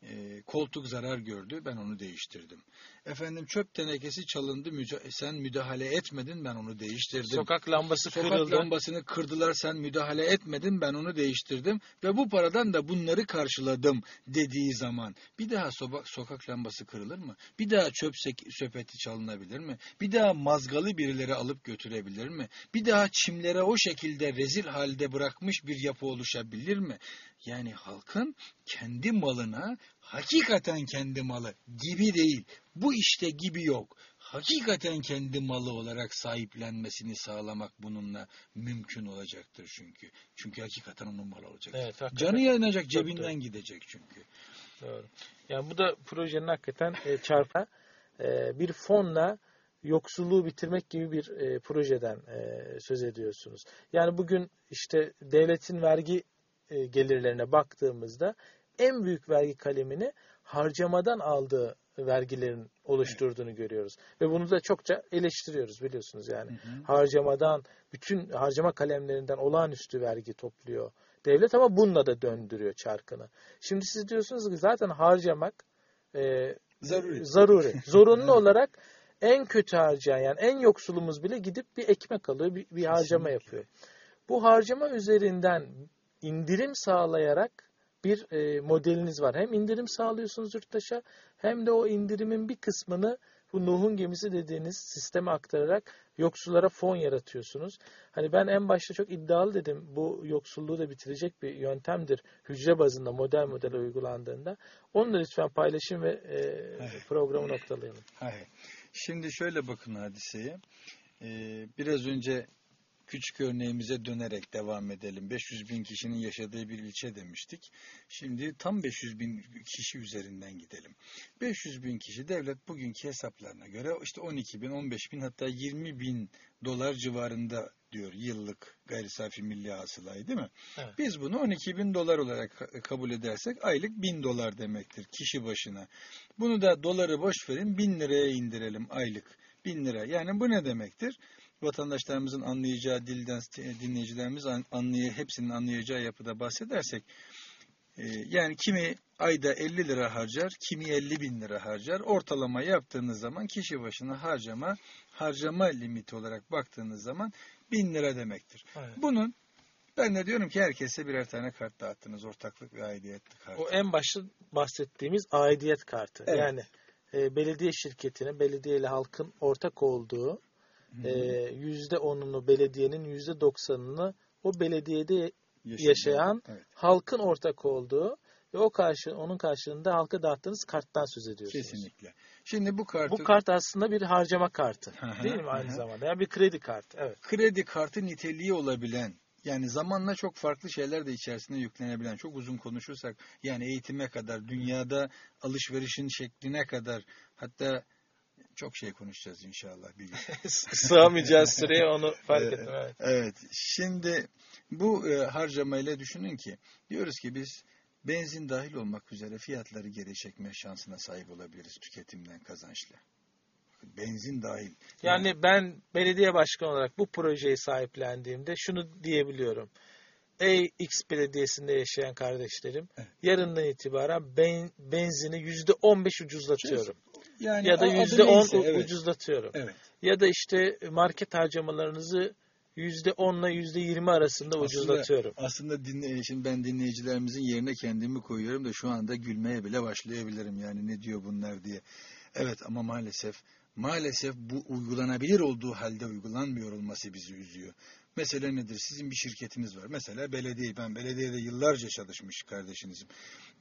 e, koltuk zarar gördü ben onu değiştirdim. Efendim çöp tenekesi çalındı müca sen müdahale etmedin ben onu değiştirdim. Sokak lambası Sokak kırıldı. Sokak lambasını kırdılar sen müdahale etmedin ben onu değiştirdim ve bu paradan da bunları karşıladım dediği zaman bir daha soba, sokak lambası kırılır mı? Bir daha çöp söpeti çalınabilir mi? Bir daha mazgalı birileri alıp götürebilir mi? Bir daha çimlere o şekilde rezil halde bırakmış bir yapı oluşabilir mi? Yani halkın kendi malına hakikaten kendi malı gibi değil. Bu işte gibi yok. Hakikaten kendi malı olarak sahiplenmesini sağlamak bununla mümkün olacaktır çünkü. Çünkü hakikaten onun malı olacak. Evet, Canı yanacak cebinden gidecek çünkü. Doğru. Yani bu da projenin hakikaten e, çarpı e, bir fonla yoksulluğu bitirmek gibi bir e, projeden e, söz ediyorsunuz. Yani bugün işte devletin vergi gelirlerine baktığımızda en büyük vergi kalemini harcamadan aldığı vergilerin oluşturduğunu evet. görüyoruz. Ve bunu da çokça eleştiriyoruz biliyorsunuz yani. Hı hı. Harcamadan, bütün harcama kalemlerinden olağanüstü vergi topluyor devlet ama bununla da döndürüyor çarkını. Şimdi siz diyorsunuz ki zaten harcamak e, zaruri. zaruri. Zorunlu olarak en kötü harcayan yani en yoksulumuz bile gidip bir ekmek alıyor, bir, bir harcama yapıyor. Bu harcama üzerinden indirim sağlayarak bir e, modeliniz var. Hem indirim sağlıyorsunuz yurttaşa hem de o indirimin bir kısmını bu Nuh'un gemisi dediğiniz sisteme aktararak yoksullara fon yaratıyorsunuz. Hani ben en başta çok iddialı dedim. Bu yoksulluğu da bitirecek bir yöntemdir. Hücre bazında model model uygulandığında. Onu da lütfen paylaşın ve e, programı noktalayalım. Hayır. Şimdi şöyle bakın hadiseye. Ee, biraz önce küçük örneğimize dönerek devam edelim. 500 bin kişinin yaşadığı bir ilçe demiştik. Şimdi tam 500 bin kişi üzerinden gidelim. 500 bin kişi devlet bugünkü hesaplarına göre işte 12 bin, 15 bin hatta 20 bin dolar civarında diyor yıllık gayri safi milli hasılayı değil mi? Evet. Biz bunu 12 bin dolar olarak kabul edersek aylık 1000 dolar demektir kişi başına. Bunu da doları boş verin 1000 liraya indirelim aylık 1000 lira. Yani bu ne demektir? Vatandaşlarımızın anlayacağı dilden dinleyicilerimiz anlay hepsinin anlayacağı yapıda bahsedersek e, yani kimi ayda 50 lira harcar, kimi 50 bin lira harcar. Ortalama yaptığınız zaman kişi başına harcama, harcama limiti olarak baktığınız zaman bin lira demektir. Evet. Bunun ben de diyorum ki herkese birer tane kart dağıttınız. Ortaklık ve aidiyet kartı. O en başta bahsettiğimiz aidiyet kartı. Evet. Yani e, belediye şirketine, belediye ile halkın ortak olduğu yüzde onunu belediyenin yüzde doksanını o belediyede yaşayan, yaşayan evet. halkın ortak olduğu ve o karşı onun karşılığında halka dağıttığınız karttan söz ediyorsunuz. Kesinlikle. Şimdi bu kartı bu kart aslında bir harcama kartı. değil mi aynı zamanda? Yani bir kredi kartı. Evet. Kredi kartı niteliği olabilen yani zamanla çok farklı şeyler de içerisine yüklenebilen, çok uzun konuşursak yani eğitime kadar, dünyada alışverişin şekline kadar hatta çok şey konuşacağız inşallah bir gün. Sığamayacağız süreye onu fark ettim. Evet. evet. Şimdi bu e, harcamayla düşünün ki diyoruz ki biz benzin dahil olmak üzere fiyatları geri çekme şansına sahip olabiliriz tüketimden kazançla. Benzin dahil. Yani, yani ben belediye başkanı olarak bu projeyi sahiplendiğimde şunu diyebiliyorum. Ey X belediyesinde yaşayan kardeşlerim, evet. yarından itibaren ben, benzini yüzde on beş ucuzlatıyorum. Yani ya da yüzde on evet. ucuzlatıyorum. Evet. Ya da işte market harcamalarınızı yüzde onla yüzde yirmi arasında aslında, ucuzlatıyorum. Aslında dinle, şimdi ben dinleyicilerimizin yerine kendimi koyuyorum da şu anda gülmeye bile başlayabilirim. Yani ne diyor bunlar diye. Evet ama maalesef maalesef bu uygulanabilir olduğu halde uygulanmıyor olması bizi üzüyor. Mesele nedir? Sizin bir şirketiniz var. Mesela belediye. Ben belediyede yıllarca çalışmış kardeşinizim.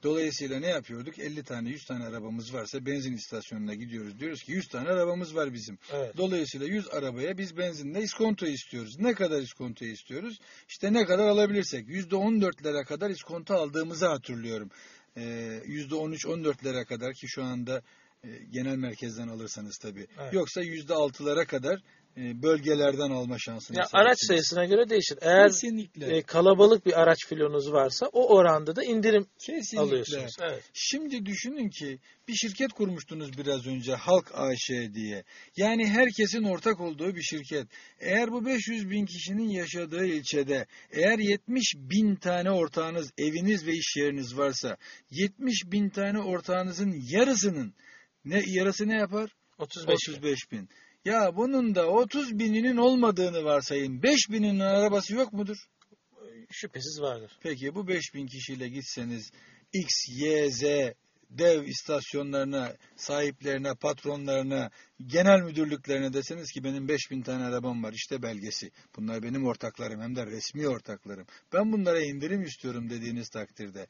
Dolayısıyla ne yapıyorduk? 50 tane 100 tane arabamız varsa benzin istasyonuna gidiyoruz. Diyoruz ki 100 tane arabamız var bizim. Evet. Dolayısıyla 100 arabaya biz benzinle iskonto istiyoruz. Ne kadar iskonto istiyoruz? İşte ne kadar alabilirsek. %14'lere kadar iskonto aldığımızı hatırlıyorum. Ee, %13-14'lere kadar ki şu anda e, genel merkezden alırsanız tabii. Evet. Yoksa %6'lara kadar e, bölgelerden alma şansınız Ya araç sayısına göre değişir. Eğer Kesinlikle. e, kalabalık bir araç filonuz varsa o oranda da indirim Kesinlikle. alıyorsunuz. Evet. Şimdi düşünün ki bir şirket kurmuştunuz biraz önce Halk AŞ diye. Yani herkesin ortak olduğu bir şirket. Eğer bu 500 bin kişinin yaşadığı ilçede eğer 70 bin tane ortağınız, eviniz ve iş yeriniz varsa 70 bin tane ortağınızın yarısının ne yarısı ne yapar? 35. 35 bin. Ya bunun da 30 bininin olmadığını varsayın. 5 bininin arabası yok mudur? Şüphesiz vardır. Peki bu 5000 kişiyle gitseniz X, Y, Z dev istasyonlarına, sahiplerine, patronlarına, genel müdürlüklerine deseniz ki benim 5000 tane arabam var işte belgesi. Bunlar benim ortaklarım hem de resmi ortaklarım. Ben bunlara indirim istiyorum dediğiniz takdirde.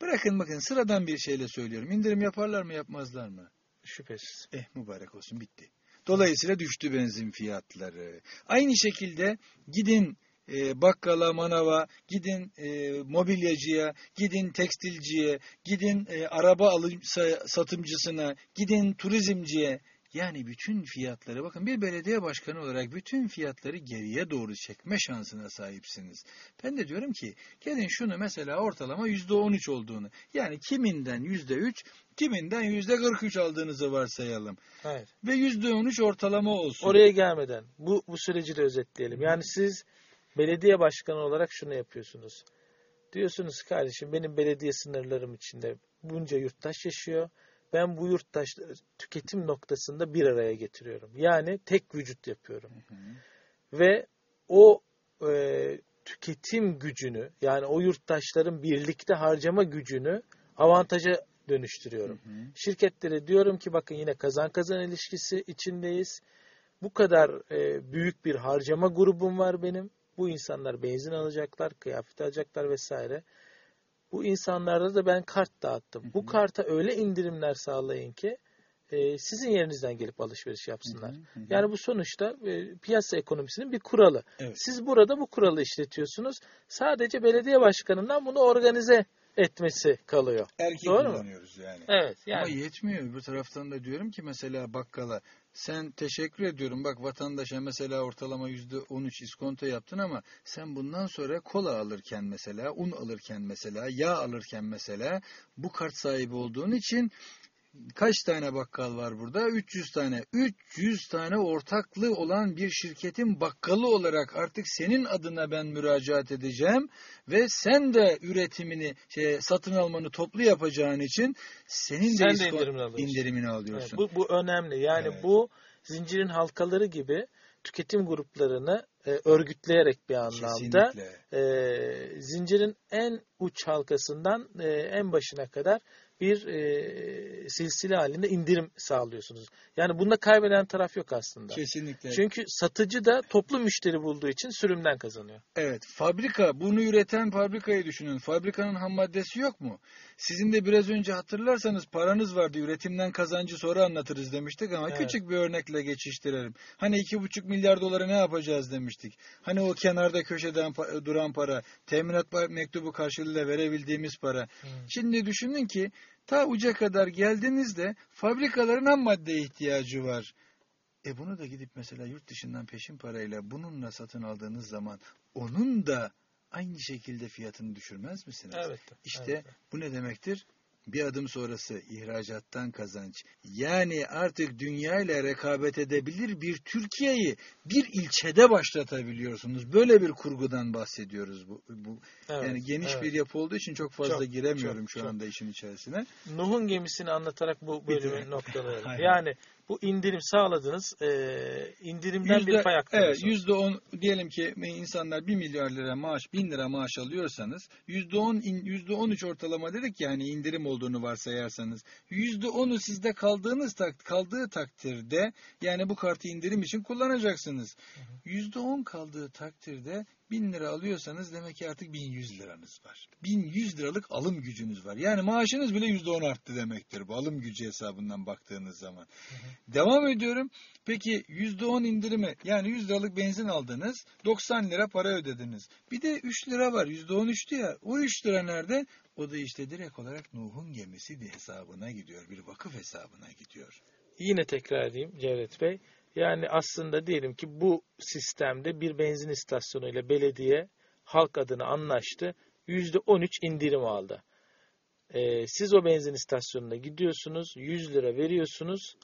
Bırakın bakın sıradan bir şeyle söylüyorum. İndirim yaparlar mı yapmazlar mı? Şüphesiz. Eh mübarek olsun bitti. Dolayısıyla düştü benzin fiyatları. Aynı şekilde gidin e, bakkala, manava, gidin e, mobilyacıya, gidin tekstilciye, gidin e, araba alım sa- satımcısına, gidin turizmciye. Yani bütün fiyatları bakın bir belediye başkanı olarak bütün fiyatları geriye doğru çekme şansına sahipsiniz. Ben de diyorum ki gelin şunu mesela ortalama yüzde on üç olduğunu yani kiminden yüzde üç kiminden yüzde kırk üç aldığınızı varsayalım. Evet. Ve yüzde on üç ortalama olsun. Oraya gelmeden bu, bu süreci de özetleyelim. Yani siz belediye başkanı olarak şunu yapıyorsunuz. Diyorsunuz kardeşim benim belediye sınırlarım içinde bunca yurttaş yaşıyor. Ben bu yurttaşları tüketim noktasında bir araya getiriyorum. Yani tek vücut yapıyorum. Hı hı. Ve o e, tüketim gücünü yani o yurttaşların birlikte harcama gücünü avantaja dönüştürüyorum. Hı hı. Şirketlere diyorum ki bakın yine kazan kazan ilişkisi içindeyiz. Bu kadar e, büyük bir harcama grubum var benim. Bu insanlar benzin alacaklar, kıyafet alacaklar vesaire. Bu insanlarda da ben kart dağıttım. Hı hı. Bu karta öyle indirimler sağlayın ki e, sizin yerinizden gelip alışveriş yapsınlar. Hı hı. Yani bu sonuçta e, piyasa ekonomisinin bir kuralı. Evet. Siz burada bu kuralı işletiyorsunuz. Sadece belediye başkanından bunu organize etmesi kalıyor. Erkek Doğru mu? kullanıyoruz yani. Evet. Ama Yani yetmiyor. Bir taraftan da diyorum ki mesela bakkala sen teşekkür ediyorum. Bak vatandaşa mesela ortalama yüzde on üç iskonto yaptın ama sen bundan sonra kola alırken mesela un alırken mesela yağ alırken mesela bu kart sahibi olduğun için kaç tane bakkal var burada? 300 tane. 300 tane ortaklığı olan bir şirketin bakkalı olarak artık senin adına ben müracaat edeceğim ve sen de üretimini, şey, satın almanı toplu yapacağın için senin Sen de, de indirimini alıyorsun. indirimini Evet, alıyorsun. bu, bu önemli. Yani Evet. bu zincirin halkaları gibi tüketim gruplarını e, örgütleyerek bir anlamda Kesinlikle. e, zincirin en uç halkasından e, en başına kadar bir e, silsile halinde indirim sağlıyorsunuz. Yani bunda kaybeden taraf yok aslında. Kesinlikle. Çünkü satıcı da toplu müşteri bulduğu için sürümden kazanıyor. Evet, fabrika, bunu üreten fabrikayı düşünün. Fabrikanın ham maddesi yok mu? Sizin de biraz önce hatırlarsanız paranız vardı, üretimden kazancı sonra anlatırız demiştik ama Evet. küçük bir örnekle geçiştirelim. Hani iki buçuk milyar dolara ne yapacağız demiştik. Hani o kenarda köşeden duran para, teminat mektubu karşılığıyla verebildiğimiz para. Şimdi düşünün ki ta uca kadar geldiğinizde fabrikaların ham maddeye ihtiyacı var. E bunu da gidip mesela yurt dışından peşin parayla bununla satın aldığınız zaman onun da aynı şekilde fiyatını düşürmez misiniz? Evet. İşte evet. bu ne demektir? Bir adım sonrası ihracattan kazanç. Yani artık dünya ile rekabet edebilir bir Türkiye'yi bir ilçede başlatabiliyorsunuz. Böyle bir kurgudan bahsediyoruz bu. bu Evet, yani geniş evet. bir yapı olduğu için çok fazla Çok, giremiyorum çok, şu çok. anda işin içerisine. Nuh'un gemisini anlatarak bu bölümü noktalayalım. Yani bu indirim sağladınız. E, indirimden bir pay evet, aktarıyorsunuz. yüzde on diyelim ki insanlar bir milyar lira maaş, bin lira maaş alıyorsanız yüzde on, yüzde on üç ortalama dedik yani indirim olduğu olduğunu varsayarsanız yüzde onu sizde kaldığınız tak kaldığı takdirde yani bu kartı indirim için kullanacaksınız. Yüzde on kaldığı takdirde bin lira alıyorsanız demek ki artık bin yüz liranız var. Bin yüz liralık alım gücünüz var. Yani maaşınız bile yüzde on arttı demektir bu alım gücü hesabından baktığınız zaman. Hı hı. Devam ediyorum. Peki yüzde on indirimi yani yüz liralık benzin aldınız 90 lira para ödediniz. Bir de 3 lira var yüzde on üçtü ya o 3 lira nerede? O da işte direkt olarak Nuh'un gemisi hesabına gidiyor. Bir vakıf hesabına gidiyor. Yine tekrar edeyim Cevdet Bey. Yani aslında diyelim ki bu sistemde bir benzin istasyonu ile belediye halk adına anlaştı. %13 indirim aldı. Ee, siz o benzin istasyonuna gidiyorsunuz. 100 lira veriyorsunuz.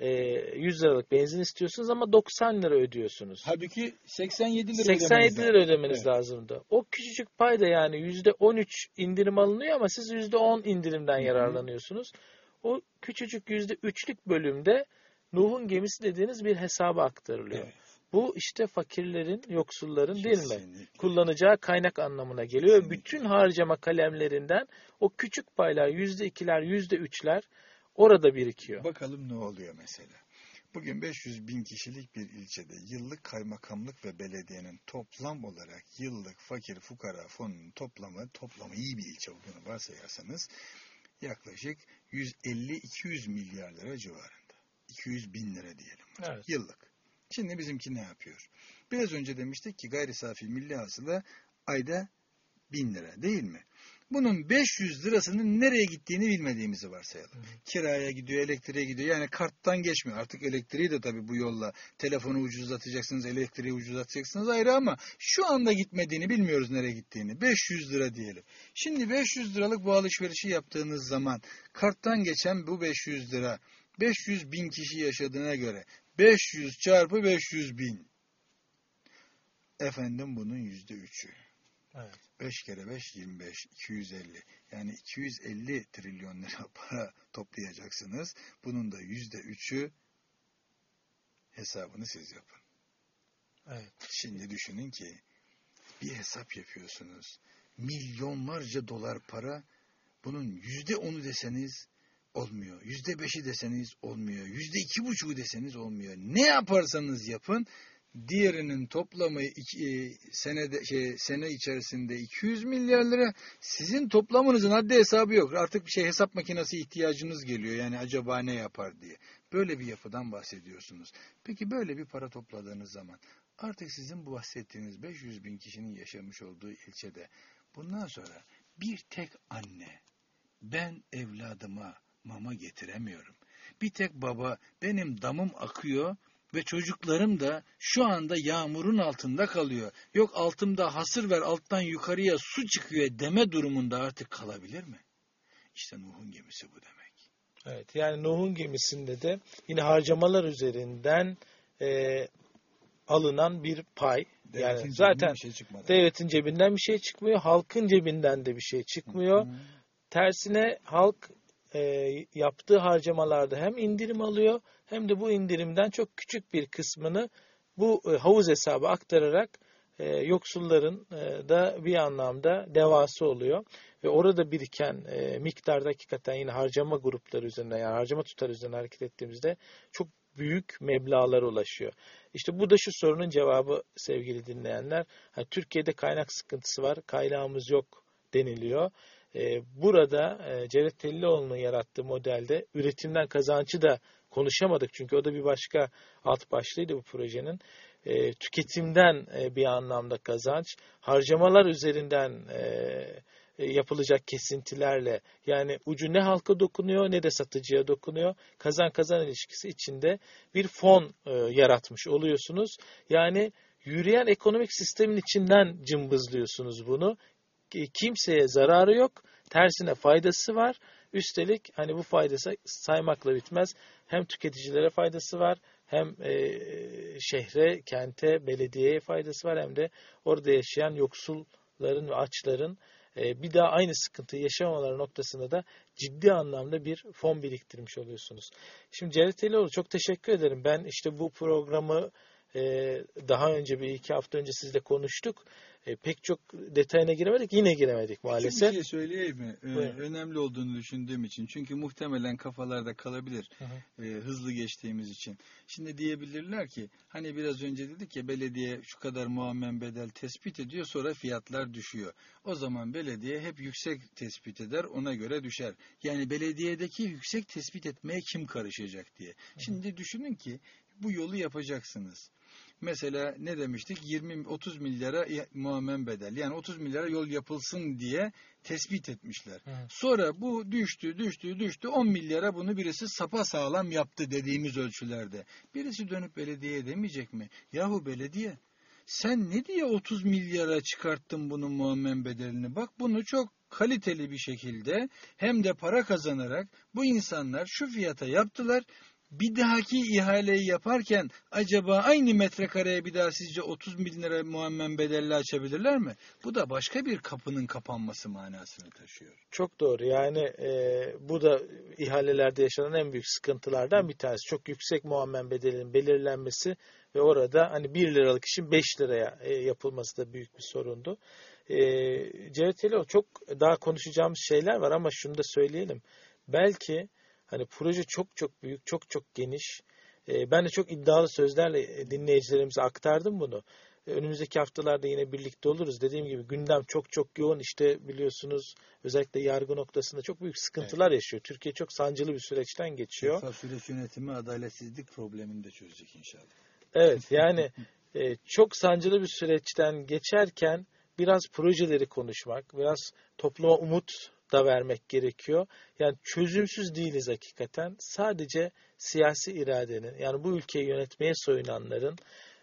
Ee, 100 liralık benzin istiyorsunuz ama 90 lira ödüyorsunuz. Halbuki 87 lira 87 lira ödemeniz evet. lazımdı. O küçücük payda yani %13 indirim alınıyor ama siz %10 indirimden yararlanıyorsunuz. O küçücük %3'lük bölümde Nuh'un gemisi dediğiniz bir hesaba aktarılıyor. Evet. Bu işte fakirlerin, yoksulların Kesinlikle. değil mi? Kullanacağı kaynak anlamına geliyor. Kesinlikle. Bütün harcama kalemlerinden o küçük paylar yüzde ikiler, yüzde üçler orada birikiyor. Bakalım ne oluyor mesela. Bugün 500 bin kişilik bir ilçede yıllık kaymakamlık ve belediyenin toplam olarak yıllık fakir fukara fonunun toplamı, toplamı iyi bir ilçe olduğunu varsayarsanız yaklaşık 150-200 milyar lira civarında. 200 bin lira diyelim. Evet. Yıllık. Şimdi bizimki ne yapıyor? Biraz önce demiştik ki gayri safi milli hasıla ayda bin lira değil mi? Bunun 500 lirasının nereye gittiğini bilmediğimizi varsayalım. Hı. Kiraya gidiyor, elektriğe gidiyor. Yani karttan geçmiyor. Artık elektriği de tabii bu yolla telefonu ucuzlatacaksınız, elektriği ucuzlatacaksınız ayrı ama şu anda gitmediğini bilmiyoruz nereye gittiğini. 500 lira diyelim. Şimdi 500 liralık bu alışverişi yaptığınız zaman karttan geçen bu 500 lira 500 bin kişi yaşadığına göre 500 çarpı 500 bin. Efendim bunun yüzde üçü. Evet. 5 kere 5 25 250 yani 250 trilyon lira para toplayacaksınız. Bunun da yüzde üçü hesabını siz yapın. Evet. Şimdi düşünün ki bir hesap yapıyorsunuz. Milyonlarca dolar para bunun yüzde onu deseniz olmuyor. Yüzde beşi deseniz olmuyor. Yüzde iki buçuğu deseniz olmuyor. Ne yaparsanız yapın diğerinin toplamı iki, e, senede şey sene içerisinde 200 milyar lira. Sizin toplamınızın haddi hesabı yok. Artık bir şey hesap makinesi ihtiyacınız geliyor. Yani acaba ne yapar diye. Böyle bir yapıdan bahsediyorsunuz. Peki böyle bir para topladığınız zaman artık sizin bu bahsettiğiniz 500 bin kişinin yaşamış olduğu ilçede bundan sonra bir tek anne ben evladıma mama getiremiyorum. Bir tek baba benim damım akıyor ve çocuklarım da şu anda yağmurun altında kalıyor. Yok altımda hasır ver alttan yukarıya su çıkıyor deme durumunda artık kalabilir mi? İşte Nuh'un gemisi bu demek. Evet yani Nuh'un gemisinde de yine harcamalar üzerinden e, alınan bir pay. Devletin yani zaten şey devletin cebinden bir şey çıkmıyor, halkın cebinden de bir şey çıkmıyor. Hı hı. Tersine halk e, yaptığı harcamalarda hem indirim alıyor hem de bu indirimden çok küçük bir kısmını bu e, havuz hesabı aktararak e, yoksulların e, da bir anlamda devası oluyor. Ve orada biriken e, miktarda hakikaten yine harcama grupları üzerinden yani harcama tutar üzerinden hareket ettiğimizde çok büyük meblağlara ulaşıyor. İşte bu da şu sorunun cevabı sevgili dinleyenler. Hani Türkiye'de kaynak sıkıntısı var, kaynağımız yok deniliyor. Ee, burada e, Cevdet Tellioğlu'nun yarattığı modelde üretimden kazancı da konuşamadık. Çünkü o da bir başka alt başlığıydı bu projenin. E, tüketimden e, bir anlamda kazanç, harcamalar üzerinden yapılacak kesintilerle yani ucu ne halka dokunuyor ne de satıcıya dokunuyor. Kazan kazan ilişkisi içinde bir fon yaratmış oluyorsunuz. Yani yürüyen ekonomik sistemin içinden cımbızlıyorsunuz bunu kimseye zararı yok. Tersine faydası var. Üstelik hani bu faydası saymakla bitmez. Hem tüketicilere faydası var, hem e, şehre, kente, belediyeye faydası var hem de orada yaşayan yoksulların ve açların e, bir daha aynı sıkıntıyı yaşamamaları noktasında da ciddi anlamda bir fon biriktirmiş oluyorsunuz. Şimdi Cevdet Elioğlu çok teşekkür ederim. Ben işte bu programı e, daha önce bir iki hafta önce sizle konuştuk. E, pek çok detayına giremedik. Yine giremedik maalesef. Bir şey söyleyeyim mi? Ee, Buyurun. önemli olduğunu düşündüğüm için. Çünkü muhtemelen kafalarda kalabilir. Hı hı. e, hızlı geçtiğimiz için. Şimdi diyebilirler ki hani biraz önce dedik ya belediye şu kadar muammen bedel tespit ediyor sonra fiyatlar düşüyor. O zaman belediye hep yüksek tespit eder ona göre düşer. Yani belediyedeki yüksek tespit etmeye kim karışacak diye. Şimdi düşünün ki bu yolu yapacaksınız. Mesela ne demiştik? 20-30 milyara ya- muammen bedel. Yani 30 milyara yol yapılsın diye tespit etmişler. Hı. Sonra bu düştü, düştü, düştü. 10 milyara bunu birisi sapa sağlam yaptı dediğimiz ölçülerde. Birisi dönüp belediyeye demeyecek mi? Yahu belediye sen ne diye 30 milyara çıkarttın bunun muammen bedelini? Bak bunu çok kaliteli bir şekilde hem de para kazanarak bu insanlar şu fiyata yaptılar. Bir dahaki ihaleyi yaparken acaba aynı metrekareye bir daha sizce 30 bin lira muammen bedelli açabilirler mi? Bu da başka bir kapının kapanması manasını taşıyor. Çok doğru. Yani e, bu da ihalelerde yaşanan en büyük sıkıntılardan bir tanesi. Çok yüksek muammen bedelinin belirlenmesi ve orada hani 1 liralık işin 5 liraya e, yapılması da büyük bir sorundu. E, Cevdet çok daha konuşacağımız şeyler var ama şunu da söyleyelim. Belki hani proje çok çok büyük, çok çok geniş. E, ben de çok iddialı sözlerle e, dinleyicilerimize aktardım bunu. E, Önümüzdeki haftalarda yine birlikte oluruz. Dediğim gibi gündem çok çok yoğun. İşte biliyorsunuz özellikle yargı noktasında çok büyük sıkıntılar yaşıyor. Türkiye çok sancılı bir süreçten geçiyor. FIFA süreç yönetimi adaletsizlik problemini de çözecek inşallah. Evet yani e, çok sancılı bir süreçten geçerken biraz projeleri konuşmak, biraz topluma umut da vermek gerekiyor. Yani çözümsüz değiliz hakikaten. Sadece siyasi iradenin yani bu ülkeyi yönetmeye soyunanların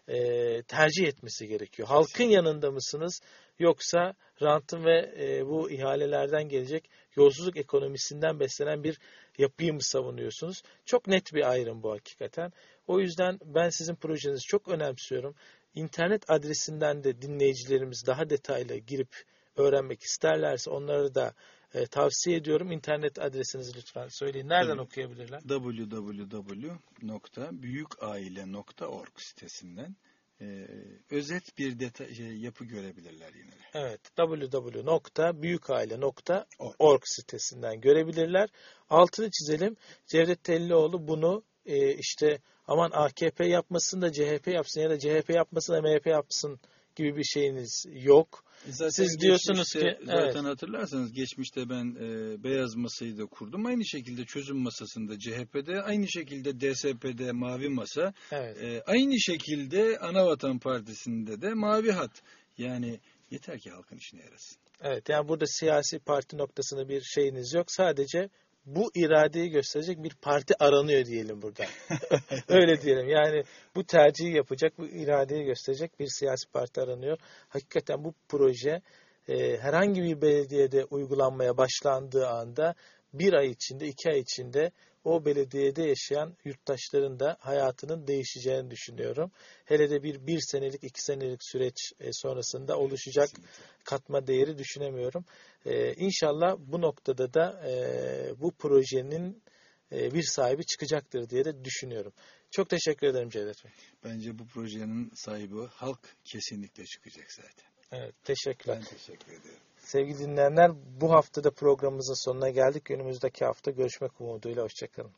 e, tercih etmesi gerekiyor. Halkın yanında mısınız yoksa rantın ve e, bu ihalelerden gelecek yolsuzluk ekonomisinden beslenen bir yapıyı mı savunuyorsunuz? Çok net bir ayrım bu hakikaten. O yüzden ben sizin projenizi çok önemsiyorum. İnternet adresinden de dinleyicilerimiz daha detaylı girip öğrenmek isterlerse onları da e, tavsiye ediyorum. İnternet adresinizi lütfen söyleyin. Nereden Tabii. okuyabilirler? www.büyükaile.org sitesinden e, özet bir detay, şey, yapı görebilirler yine de. Evet, www.büyükaile.org sitesinden görebilirler. Altını çizelim. Cevdet Tellioğlu bunu e, işte aman AKP yapmasın da CHP yapsın ya da CHP yapmasın da MHP yapsın gibi bir şeyiniz yok. Zaten Siz diyorsunuz ki- zaten evet. hatırlarsanız geçmişte ben e, beyaz masayı da kurdum. Aynı şekilde çözüm masasında CHP'de, aynı şekilde DSP'de mavi masa, Evet. e, aynı şekilde Anavatan Partisi'nde de mavi hat. Yani yeter ki halkın işine yarasın. Evet yani burada siyasi parti noktasında bir şeyiniz yok. Sadece bu iradeyi gösterecek bir parti aranıyor diyelim burada. Öyle diyelim. Yani bu tercihi yapacak, bu iradeyi gösterecek bir siyasi parti aranıyor. Hakikaten bu proje e, herhangi bir belediyede uygulanmaya başlandığı anda bir ay içinde, iki ay içinde o belediyede yaşayan yurttaşların da hayatının değişeceğini düşünüyorum. Hele de bir bir senelik, iki senelik süreç e, sonrasında oluşacak katma değeri düşünemiyorum. Ee, inşallah bu noktada da e, bu projenin e, bir sahibi çıkacaktır diye de düşünüyorum. Çok teşekkür ederim Cevdet Bey. Bence bu projenin sahibi halk kesinlikle çıkacak zaten. Evet, teşekkürler. Ben teşekkür ederim. Sevgili dinleyenler bu haftada programımızın sonuna geldik. Önümüzdeki hafta görüşmek umuduyla. Hoşçakalın.